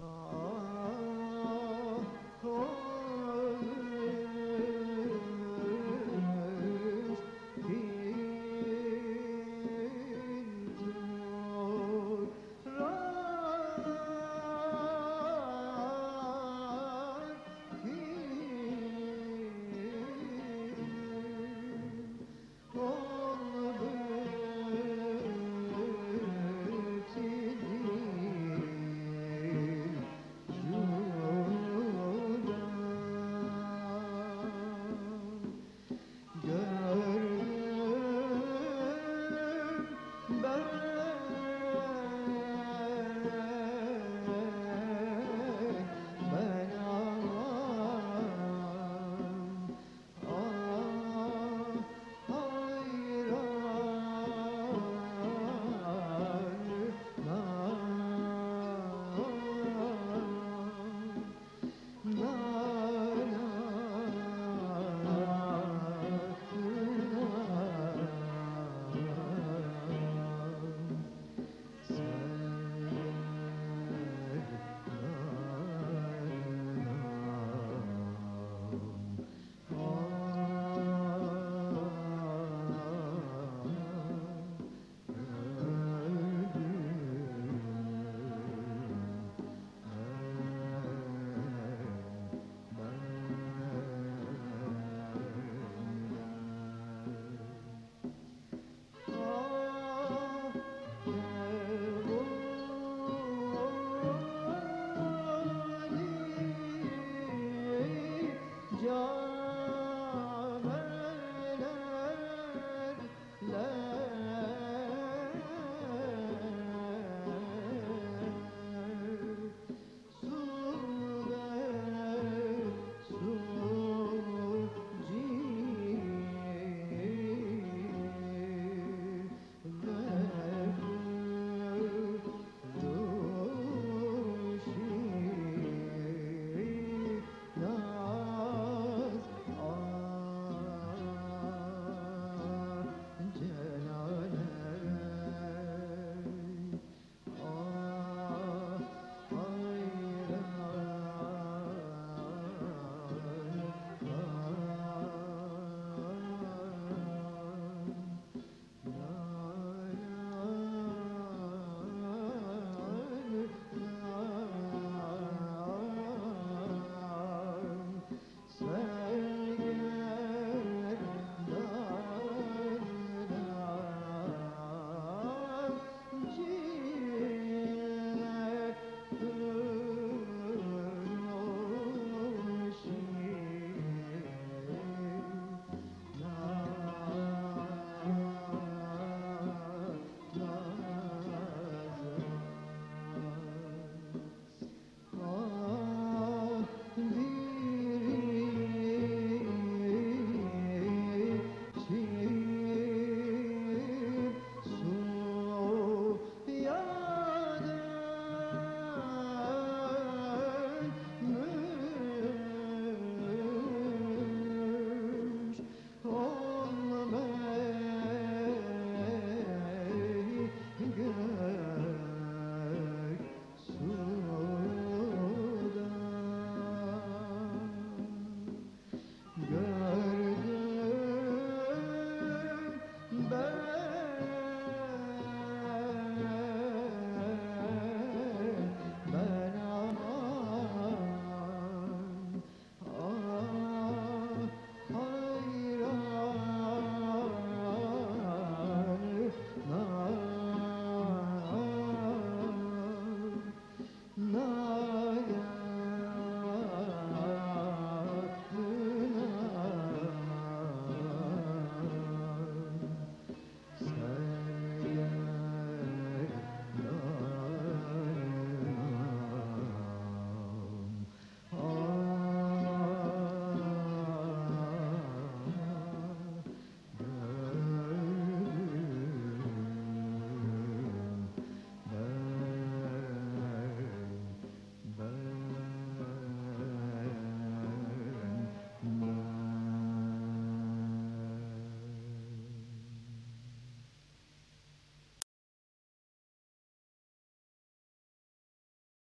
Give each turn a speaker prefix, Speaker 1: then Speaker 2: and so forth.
Speaker 1: Oh,